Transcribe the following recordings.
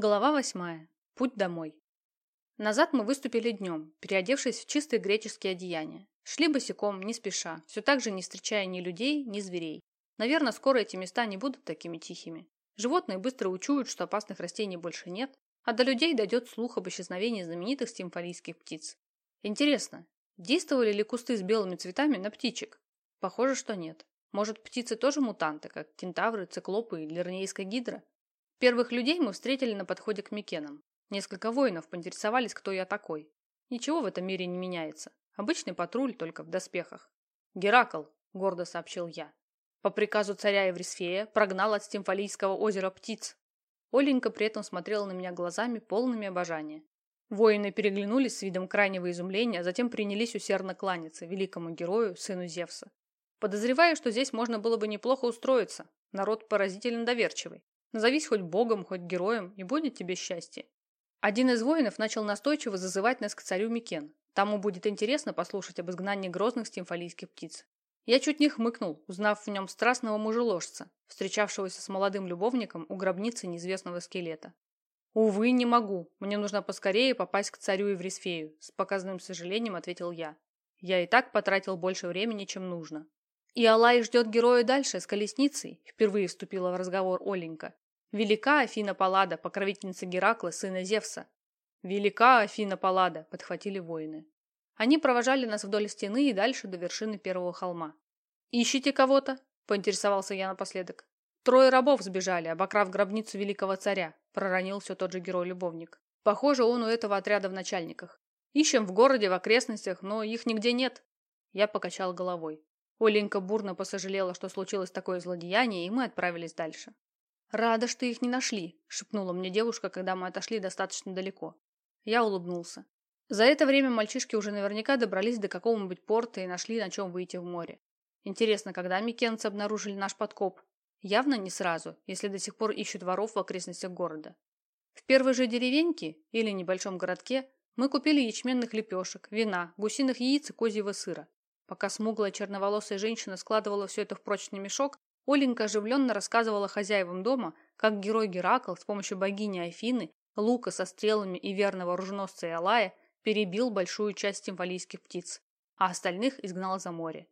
Глава восьмая. Путь домой. Назад мы выступили днем, переодевшись в чистые греческие одеяния. Шли босиком, не спеша, все так же не встречая ни людей, ни зверей. Наверное, скоро эти места не будут такими тихими. Животные быстро учуют, что опасных растений больше нет, а до людей дойдет слух об исчезновении знаменитых стимфалийских птиц. Интересно, действовали ли кусты с белыми цветами на птичек? Похоже, что нет. Может, птицы тоже мутанты, как кентавры, циклопы или лирнейская гидра? Первых людей мы встретили на подходе к Микенам. Несколько воинов поинтересовались, кто я такой. Ничего в этом мире не меняется. Обычный патруль, только в доспехах. «Геракл», — гордо сообщил я, по приказу царя Еврисфея прогнал от Стимфалийского озера птиц. Оленька при этом смотрела на меня глазами, полными обожания. Воины переглянулись с видом крайнего изумления, а затем принялись усердно кланяться великому герою, сыну Зевса. Подозреваю, что здесь можно было бы неплохо устроиться. Народ поразительно доверчивый. Назовись хоть богом, хоть героем, и будет тебе счастье. Один из воинов начал настойчиво зазывать нас к царю Микен. Тому будет интересно послушать об изгнании грозных стимфалийских птиц. Я чуть не хмыкнул, узнав в нем страстного мужеложца, встречавшегося с молодым любовником у гробницы неизвестного скелета. «Увы, не могу. Мне нужно поскорее попасть к царю Еврисфею», с показным сожалением ответил я. Я и так потратил больше времени, чем нужно. И Алай ждет героя дальше, с колесницей, впервые вступила в разговор Оленька. Велика Афина Паллада, покровительница Геракла, сына Зевса. Велика Афина Паллада, подхватили воины. Они провожали нас вдоль стены и дальше до вершины первого холма. «Ищите кого-то?» – поинтересовался я напоследок. «Трое рабов сбежали, обокрав гробницу великого царя», – проронил все тот же герой-любовник. «Похоже, он у этого отряда в начальниках. Ищем в городе, в окрестностях, но их нигде нет». Я покачал головой. Оленька бурно посожалела, что случилось такое злодеяние, и мы отправились дальше. «Рада, что их не нашли», – шепнула мне девушка, когда мы отошли достаточно далеко. Я улыбнулся. За это время мальчишки уже наверняка добрались до какого-нибудь порта и нашли, на чем выйти в море. Интересно, когда микенцы обнаружили наш подкоп? Явно не сразу, если до сих пор ищут воров в окрестностях города. В первой же деревеньке или небольшом городке мы купили ячменных лепешек, вина, гусиных яиц и козьего сыра. Пока смуглая черноволосая женщина складывала все это в прочный мешок, Оленька оживленно рассказывала хозяевам дома, как герой Геракл с помощью богини Афины, лука со стрелами и верного оруженосца Иолая перебил большую часть символийских птиц, а остальных изгнал за море.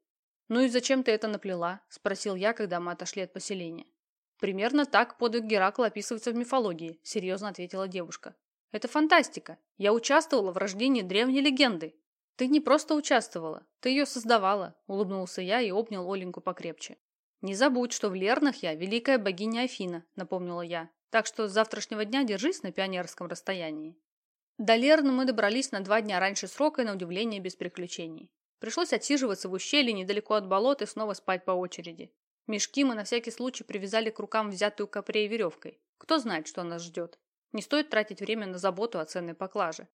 «Ну и зачем ты это наплела?» – спросил я, когда мы отошли от поселения. «Примерно так подвиг Геракла описывается в мифологии», – серьезно ответила девушка. «Это фантастика. Я участвовала в рождении древней легенды. «Ты не просто участвовала, ты ее создавала», – улыбнулся я и обнял Оленьку покрепче. «Не забудь, что в Лернах я великая богиня Афина», – напомнила я. «Так что с завтрашнего дня держись на пионерском расстоянии». До Лерна мы добрались на два дня раньше срока и, на удивление, без приключений. Пришлось отсиживаться в ущелье недалеко от болот и снова спать по очереди. Мешки мы на всякий случай привязали к рукам взятую капрей веревкой. Кто знает, что нас ждет. Не стоит тратить время на заботу о ценной поклаже.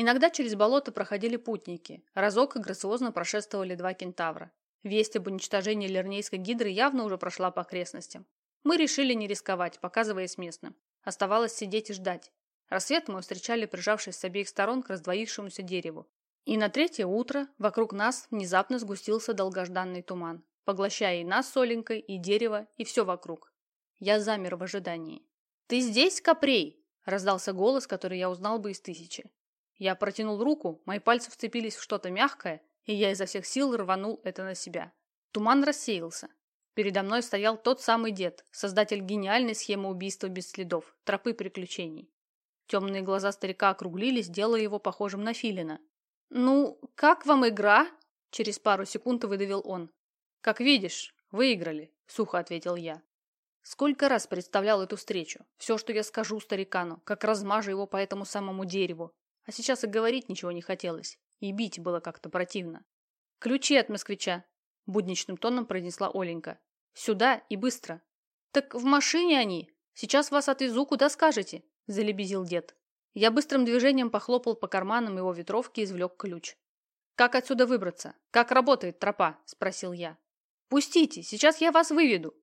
Иногда через болото проходили путники. Разок и грациозно прошествовали два кентавра. Весть об уничтожении лернейской гидры явно уже прошла по окрестностям. Мы решили не рисковать, показываясь местным. Оставалось сидеть и ждать. Рассвет мы встречали, прижавшись с обеих сторон к раздвоившемуся дереву. И на третье утро вокруг нас внезапно сгустился долгожданный туман, поглощая и нас с Оленькой, и дерево, и все вокруг. Я замер в ожидании. «Ты здесь, Капрей?» – раздался голос, который я узнал бы из тысячи. Я протянул руку, мои пальцы вцепились в что-то мягкое, и я изо всех сил рванул это на себя. Туман рассеялся. Передо мной стоял тот самый дед, создатель гениальной схемы убийства без следов, тропы приключений. Темные глаза старика округлились, делая его похожим на филина. «Ну, как вам игра?» Через пару секунд выдавил он. «Как видишь, выиграли», — сухо ответил я. Сколько раз представлял эту встречу. Все, что я скажу старикану, как размажу его по этому самому дереву, а сейчас и говорить ничего не хотелось. И бить было как-то противно. «Ключи от москвича», – будничным тоном произнесла Оленька. «Сюда и быстро». «Так в машине они. Сейчас вас отвезу, куда скажете», – залебезил дед. Я быстрым движением похлопал по карманам его ветровки и извлек ключ. «Как отсюда выбраться? Как работает тропа?» – спросил я. «Пустите, сейчас я вас выведу».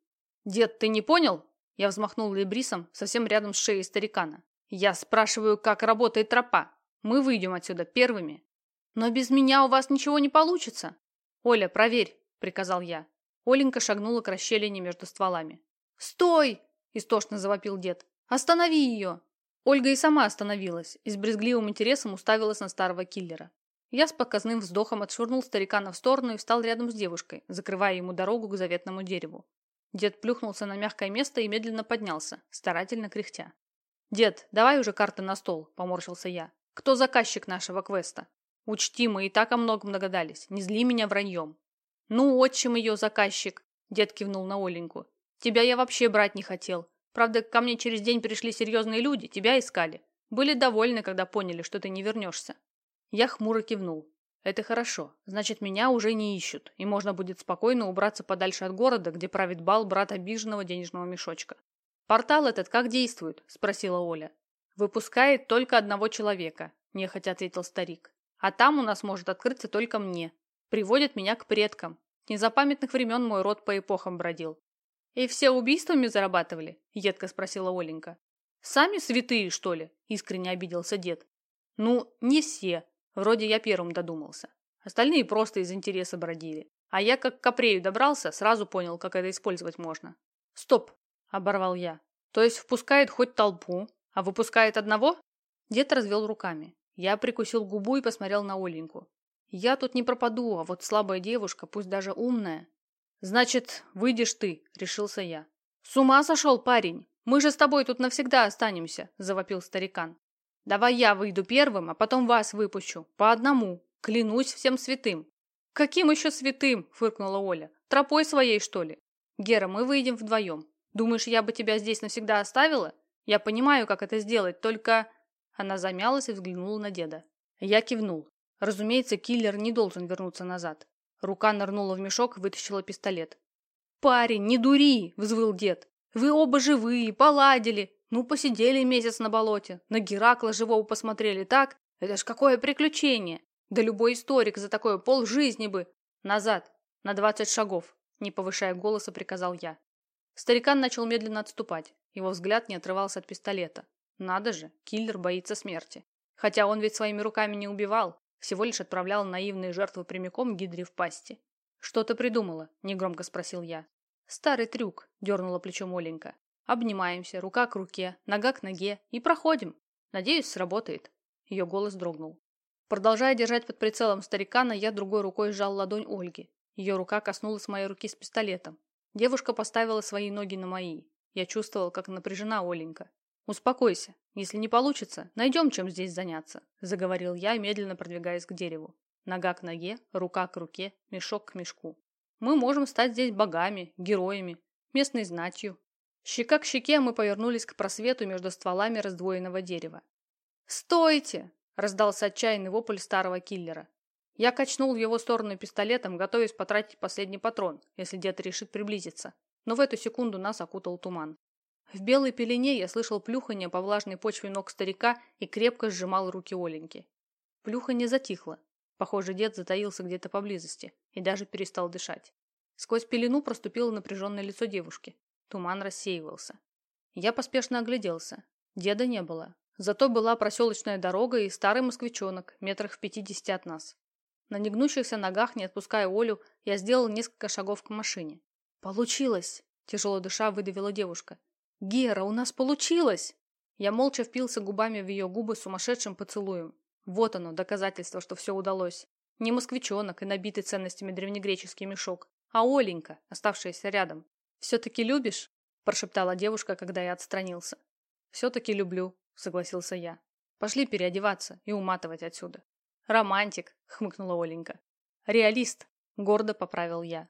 «Дед, ты не понял?» Я взмахнул лебрисом совсем рядом с шеей старикана. «Я спрашиваю, как работает тропа. Мы выйдем отсюда первыми. Но без меня у вас ничего не получится. Оля, проверь, приказал я. Оленька шагнула к расщелине между стволами. «Стой!» – истошно завопил дед. «Останови ее!» Ольга и сама остановилась и с брезгливым интересом уставилась на старого киллера. Я с показным вздохом отшвырнул старикана в сторону и встал рядом с девушкой, закрывая ему дорогу к заветному дереву. Дед плюхнулся на мягкое место и медленно поднялся, старательно кряхтя. «Дед, давай уже карты на стол», – поморщился я. «Кто заказчик нашего квеста?» «Учти, мы и так о многом догадались. Не зли меня враньем». «Ну, отчим ее заказчик», – дед кивнул на Оленьку. «Тебя я вообще брать не хотел. Правда, ко мне через день пришли серьезные люди, тебя искали. Были довольны, когда поняли, что ты не вернешься». Я хмуро кивнул. Это хорошо. Значит, меня уже не ищут, и можно будет спокойно убраться подальше от города, где правит бал брат обиженного денежного мешочка. «Портал этот как действует?» – спросила Оля. «Выпускает только одного человека», – нехотя ответил старик. «А там у нас может открыться только мне. Приводит меня к предкам. С незапамятных времен мой род по эпохам бродил». «И все убийствами зарабатывали?» – едко спросила Оленька. «Сами святые, что ли?» – искренне обиделся дед. «Ну, не все. Вроде я первым додумался. Остальные просто из интереса бродили. А я как к Апрею добрался, сразу понял, как это использовать можно. «Стоп!» – оборвал я. «То есть впускает хоть толпу, а выпускает одного?» Дед развел руками. Я прикусил губу и посмотрел на Оленьку. «Я тут не пропаду, а вот слабая девушка, пусть даже умная». «Значит, выйдешь ты», – решился я. «С ума сошел парень? Мы же с тобой тут навсегда останемся», – завопил старикан. Давай я выйду первым, а потом вас выпущу. По одному. Клянусь всем святым. Каким еще святым? Фыркнула Оля. Тропой своей, что ли? Гера, мы выйдем вдвоем. Думаешь, я бы тебя здесь навсегда оставила? Я понимаю, как это сделать, только... Она замялась и взглянула на деда. Я кивнул. Разумеется, киллер не должен вернуться назад. Рука нырнула в мешок и вытащила пистолет. «Парень, не дури!» – взвыл дед. «Вы оба живые, поладили. Ну, посидели месяц на болоте, на Геракла живого посмотрели, так? Это ж какое приключение! Да любой историк за такое пол жизни бы... Назад, на двадцать шагов, не повышая голоса, приказал я. Старикан начал медленно отступать. Его взгляд не отрывался от пистолета. Надо же, киллер боится смерти. Хотя он ведь своими руками не убивал, всего лишь отправлял наивные жертвы прямиком гидре в пасти. «Что ты придумала?» – негромко спросил я. «Старый трюк», – дернула плечом Оленька. Обнимаемся, рука к руке, нога к ноге и проходим. Надеюсь, сработает. Ее голос дрогнул. Продолжая держать под прицелом старикана, я другой рукой сжал ладонь Ольги. Ее рука коснулась моей руки с пистолетом. Девушка поставила свои ноги на мои. Я чувствовал, как напряжена Оленька. «Успокойся. Если не получится, найдем, чем здесь заняться», – заговорил я, медленно продвигаясь к дереву. Нога к ноге, рука к руке, мешок к мешку. «Мы можем стать здесь богами, героями, местной знатью, Щека к щеке мы повернулись к просвету между стволами раздвоенного дерева. «Стойте!» – раздался отчаянный вопль старого киллера. Я качнул в его сторону пистолетом, готовясь потратить последний патрон, если дед решит приблизиться. Но в эту секунду нас окутал туман. В белой пелене я слышал плюхание по влажной почве ног старика и крепко сжимал руки Оленьки. Плюханье затихло. Похоже, дед затаился где-то поблизости и даже перестал дышать. Сквозь пелену проступило напряженное лицо девушки. Туман рассеивался. Я поспешно огляделся. Деда не было. Зато была проселочная дорога и старый москвичонок, метрах в пятидесяти от нас. На негнущихся ногах, не отпуская Олю, я сделал несколько шагов к машине. «Получилось!» – тяжело дыша выдавила девушка. «Гера, у нас получилось!» Я молча впился губами в ее губы сумасшедшим поцелуем. Вот оно, доказательство, что все удалось. Не москвичонок и набитый ценностями древнегреческий мешок, а Оленька, оставшаяся рядом. «Все-таки любишь?» – прошептала девушка, когда я отстранился. «Все-таки люблю», – согласился я. «Пошли переодеваться и уматывать отсюда». «Романтик», – хмыкнула Оленька. «Реалист», – гордо поправил я.